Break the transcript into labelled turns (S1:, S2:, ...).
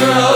S1: Ben